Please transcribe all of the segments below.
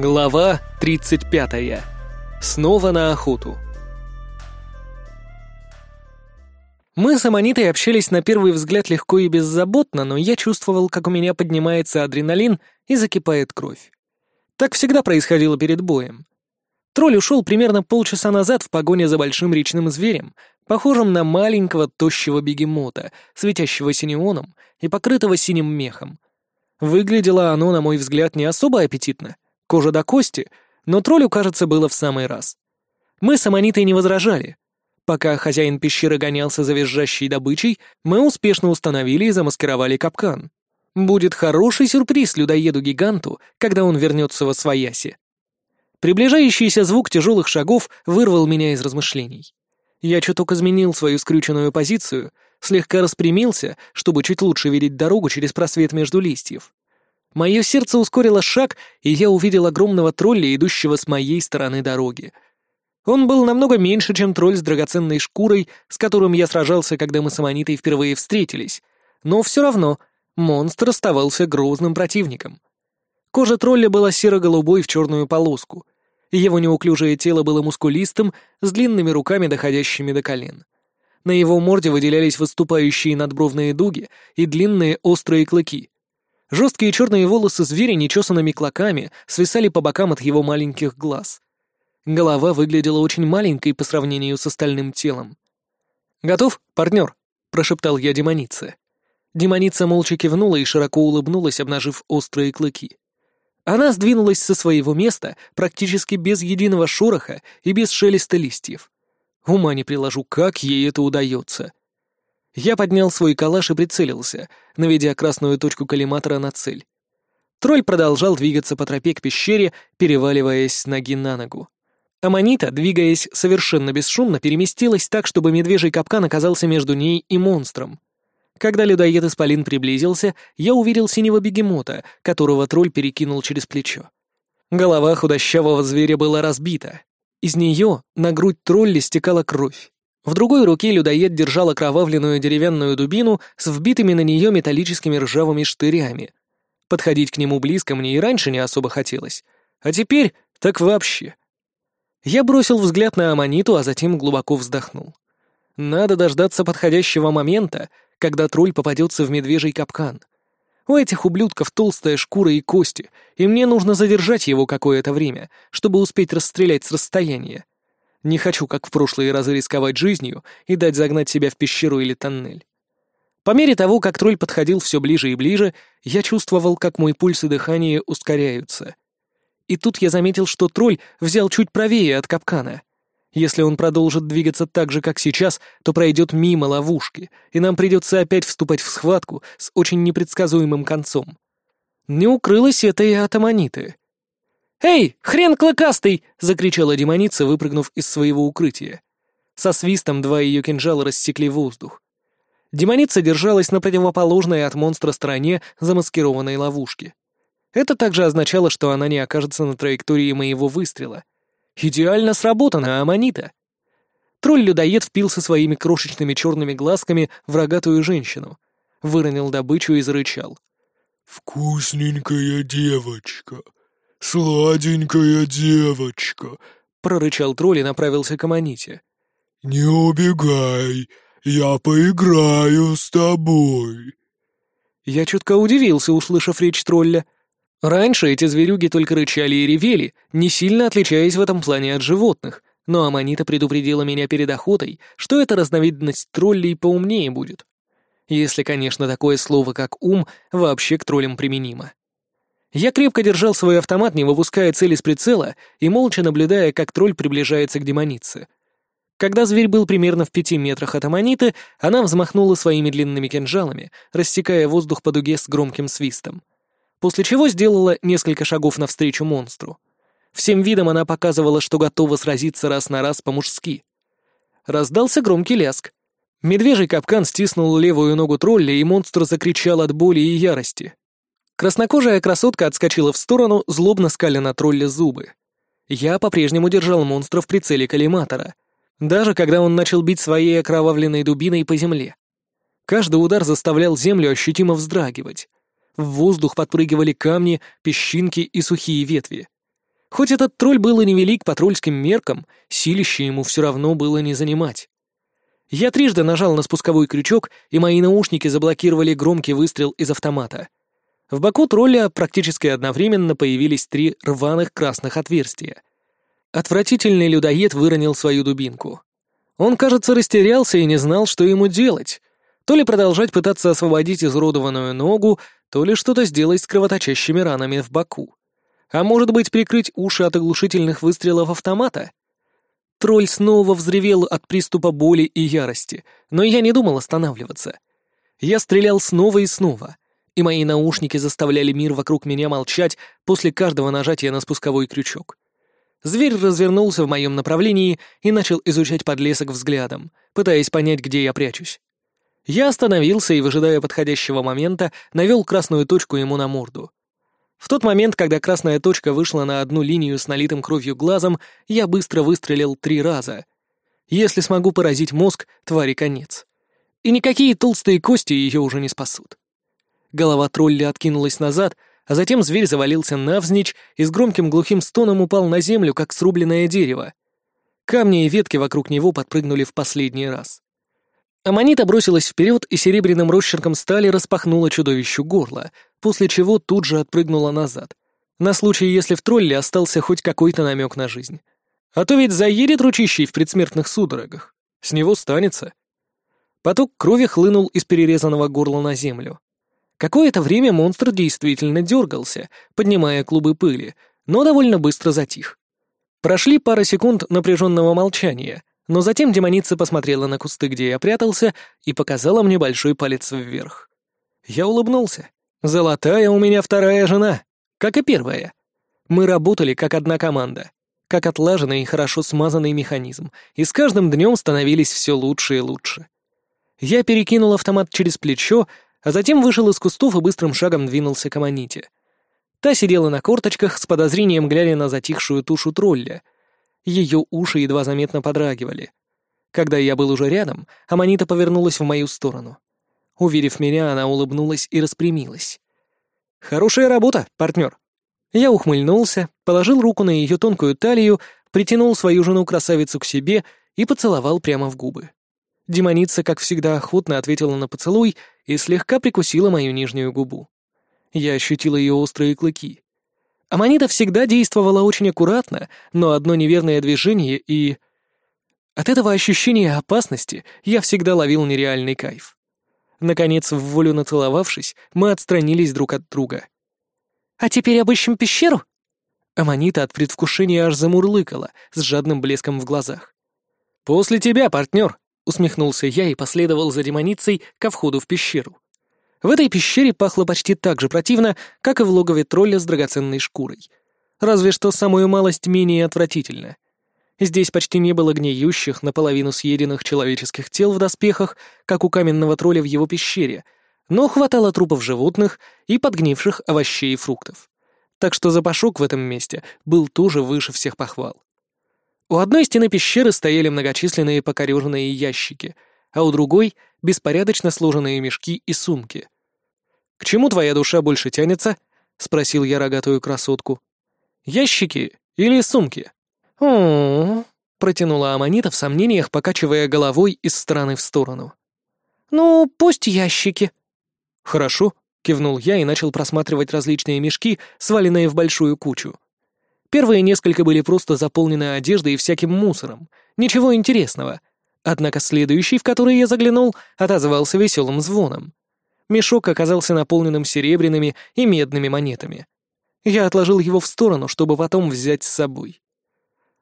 Глава 35. Снова на охоту. Мы с Аманитой общались на первый взгляд легко и беззаботно, но я чувствовал, как у меня поднимается адреналин и закипает кровь. Так всегда происходило перед боем. Тролль ушел примерно полчаса назад в погоне за большим речным зверем, похожим на маленького тощего бегемота, светящего синеоном и покрытого синим мехом. Выглядело оно, на мой взгляд, не особо аппетитно — кожа до кости, но троллю, кажется, было в самый раз. Мы с Аманитой не возражали. Пока хозяин пещеры гонялся за визжащей добычей, мы успешно установили и замаскировали капкан. Будет хороший сюрприз людоеду-гиганту, когда он вернется во свояси. Приближающийся звук тяжелых шагов вырвал меня из размышлений. Я чуток изменил свою скрюченную позицию, слегка распрямился, чтобы чуть лучше видеть дорогу через просвет между листьев. Мое сердце ускорило шаг, и я увидел огромного тролля, идущего с моей стороны дороги. Он был намного меньше, чем тролль с драгоценной шкурой, с которым я сражался, когда мы с Аманитой впервые встретились. Но все равно монстр оставался грозным противником. Кожа тролля была серо-голубой в черную полоску. Его неуклюжее тело было мускулистым, с длинными руками, доходящими до колен. На его морде выделялись выступающие надбровные дуги и длинные острые клыки — Жесткие черные волосы зверя нечесанными клоками свисали по бокам от его маленьких глаз. Голова выглядела очень маленькой по сравнению с остальным телом. «Готов, партнер?» — прошептал я демонице. Демоница молча кивнула и широко улыбнулась, обнажив острые клыки. Она сдвинулась со своего места практически без единого шороха и без шелеста листьев. Ума не приложу, как ей это удается. Я поднял свой калаш и прицелился, наведя красную точку коллиматора на цель. Тролль продолжал двигаться по тропе к пещере, переваливаясь ноги на ногу. Аманита, двигаясь совершенно бесшумно, переместилась так, чтобы медвежий капкан оказался между ней и монстром. Когда людоед-исполин приблизился, я увидел синего бегемота, которого тролль перекинул через плечо. Голова худощавого зверя была разбита. Из нее на грудь тролля стекала кровь. В другой руке людоед держал окровавленную деревянную дубину с вбитыми на нее металлическими ржавыми штырями. Подходить к нему близко мне и раньше не особо хотелось. А теперь так вообще. Я бросил взгляд на Аманиту, а затем глубоко вздохнул. Надо дождаться подходящего момента, когда тролль попадется в медвежий капкан. У этих ублюдков толстая шкура и кости, и мне нужно задержать его какое-то время, чтобы успеть расстрелять с расстояния. Не хочу, как в прошлые разы, рисковать жизнью и дать загнать себя в пещеру или тоннель. По мере того, как тролль подходил все ближе и ближе, я чувствовал, как мой пульс и дыхание ускоряются. И тут я заметил, что тролль взял чуть правее от капкана. Если он продолжит двигаться так же, как сейчас, то пройдет мимо ловушки, и нам придется опять вступать в схватку с очень непредсказуемым концом. Не укрылось это и от аммониты. «Эй, хрен клыкастый!» — закричала демоница, выпрыгнув из своего укрытия. Со свистом два ее кинжала рассекли воздух. Демоница держалась на противоположной от монстра стороне замаскированной ловушки. Это также означало, что она не окажется на траектории моего выстрела. Идеально сработано, Аманита. Тролль-людоед впился своими крошечными черными глазками в рогатую женщину, выронил добычу и зарычал. «Вкусненькая девочка, «Сладенькая девочка», — прорычал тролль и направился к Аманите. «Не убегай, я поиграю с тобой». Я чутко удивился, услышав речь тролля. Раньше эти зверюги только рычали и ревели, не сильно отличаясь в этом плане от животных, но Аманита предупредила меня перед охотой, что эта разновидность троллей поумнее будет. Если, конечно, такое слово, как «ум», вообще к троллям применимо. Я крепко держал свой автомат, не выпуская цели с прицела и молча наблюдая, как тролль приближается к демонице. Когда зверь был примерно в пяти метрах от аммониты, она взмахнула своими длинными кинжалами, рассекая воздух по дуге с громким свистом. После чего сделала несколько шагов навстречу монстру. Всем видом она показывала, что готова сразиться раз на раз по-мужски. Раздался громкий ляск. Медвежий капкан стиснул левую ногу тролля, и монстр закричал от боли и ярости. Краснокожая красотка отскочила в сторону, злобно скаля на тролля зубы. Я по-прежнему держал монстра в прицеле коллиматора, даже когда он начал бить своей окровавленной дубиной по земле. Каждый удар заставлял землю ощутимо вздрагивать. В воздух подпрыгивали камни, песчинки и сухие ветви. Хоть этот тролль был и невелик по тролльским меркам, силище ему все равно было не занимать. Я трижды нажал на спусковой крючок, и мои наушники заблокировали громкий выстрел из автомата. В боку тролля практически одновременно появились три рваных красных отверстия. Отвратительный людоед выронил свою дубинку. Он, кажется, растерялся и не знал, что ему делать. То ли продолжать пытаться освободить изуродованную ногу, то ли что-то сделать с кровоточащими ранами в боку. А может быть, прикрыть уши от оглушительных выстрелов автомата? Тролль снова взревел от приступа боли и ярости, но я не думал останавливаться. Я стрелял снова и снова, и мои наушники заставляли мир вокруг меня молчать после каждого нажатия на спусковой крючок. Зверь развернулся в моем направлении и начал изучать подлесок взглядом, пытаясь понять, где я прячусь. Я остановился и, выжидая подходящего момента, навел красную точку ему на морду. В тот момент, когда красная точка вышла на одну линию с налитым кровью глазом, я быстро выстрелил три раза. Если смогу поразить мозг, твари конец. И никакие толстые кости ее уже не спасут. Голова тролля откинулась назад, а затем зверь завалился навзничь и с громким глухим стоном упал на землю, как срубленное дерево. Камни и ветки вокруг него подпрыгнули в последний раз. Аманита бросилась вперед и серебряным росчерком стали распахнула чудовищу горло, после чего тут же отпрыгнула назад. На случай, если в тролле остался хоть какой-то намек на жизнь. А то ведь заедет ручищей в предсмертных судорогах. С него станется. Поток крови хлынул из перерезанного горла на землю. Какое-то время монстр действительно дергался, поднимая клубы пыли, но довольно быстро затих. Прошли пара секунд напряженного молчания, но затем демоница посмотрела на кусты, где я прятался, и показала мне большой палец вверх. Я улыбнулся. «Золотая у меня вторая жена, как и первая. Мы работали как одна команда, как отлаженный и хорошо смазанный механизм, и с каждым днем становились все лучше и лучше. Я перекинул автомат через плечо, а затем вышел из кустов и быстрым шагом двинулся к Аманите. Та сидела на корточках, с подозрением глядя на затихшую тушу тролля — ее уши едва заметно подрагивали. Когда я был уже рядом, Аманита повернулась в мою сторону. Увидев меня, она улыбнулась и распрямилась. «Хорошая работа, партнер!» Я ухмыльнулся, положил руку на ее тонкую талию, притянул свою жену-красавицу к себе и поцеловал прямо в губы. Демоница, как всегда, охотно ответила на поцелуй и слегка прикусила мою нижнюю губу. Я ощутил ее острые клыки. Аманита всегда действовала очень аккуратно, но одно неверное движение и... От этого ощущения опасности я всегда ловил нереальный кайф. Наконец, в волю нацеловавшись, мы отстранились друг от друга. «А теперь обыщем пещеру?» Аманита от предвкушения аж замурлыкала, с жадным блеском в глазах. «После тебя, партнер!» — усмехнулся я и последовал за демоницей ко входу в пещеру. В этой пещере пахло почти так же противно, как и в логове тролля с драгоценной шкурой. Разве что самую малость менее отвратительно. Здесь почти не было гниющих, наполовину съеденных человеческих тел в доспехах, как у каменного тролля в его пещере, но хватало трупов животных и подгнивших овощей и фруктов. Так что запашок в этом месте был тоже выше всех похвал. У одной стены пещеры стояли многочисленные покореженные ящики — а у другой — беспорядочно сложенные мешки и сумки. «К чему твоя душа больше тянется?» — спросил я рогатую красотку. «Ящики или сумки?» «О-о-о», протянула Аманита в сомнениях, покачивая головой из стороны в сторону. «Ну, пусть ящики». «Хорошо», — кивнул я и начал просматривать различные мешки, сваленные в большую кучу. Первые несколько были просто заполнены одеждой и всяким мусором. Ничего интересного. Однако следующий, в который я заглянул, отозвался веселым звоном. Мешок оказался наполненным серебряными и медными монетами. Я отложил его в сторону, чтобы потом взять с собой.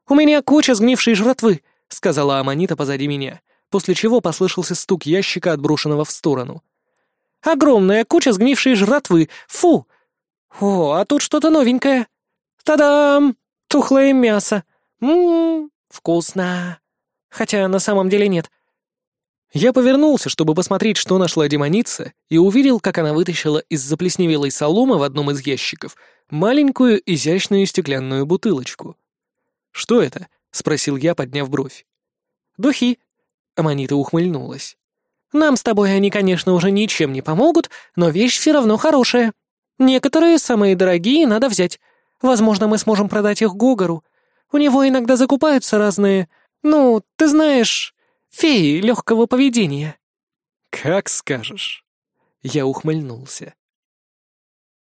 «У меня куча сгнившей жратвы», — сказала Аманита позади меня, после чего послышался стук ящика, отброшенного в сторону. «Огромная куча сгнившей жратвы! Фу! О, а тут что-то новенькое! Та-дам! Тухлое мясо! Ммм, вкусно!» Хотя на самом деле нет. Я повернулся, чтобы посмотреть, что нашла демоница, и увидел, как она вытащила из заплесневелой соломы в одном из ящиков маленькую изящную стеклянную бутылочку. «Что это?» — спросил я, подняв бровь. «Духи», — Аманита ухмыльнулась. «Нам с тобой они, конечно, уже ничем не помогут, но вещь все равно хорошая. Некоторые, самые дорогие, надо взять. Возможно, мы сможем продать их Гогору. У него иногда закупаются разные, ну, ты знаешь, феи легкого поведения». «Как скажешь». Я ухмыльнулся.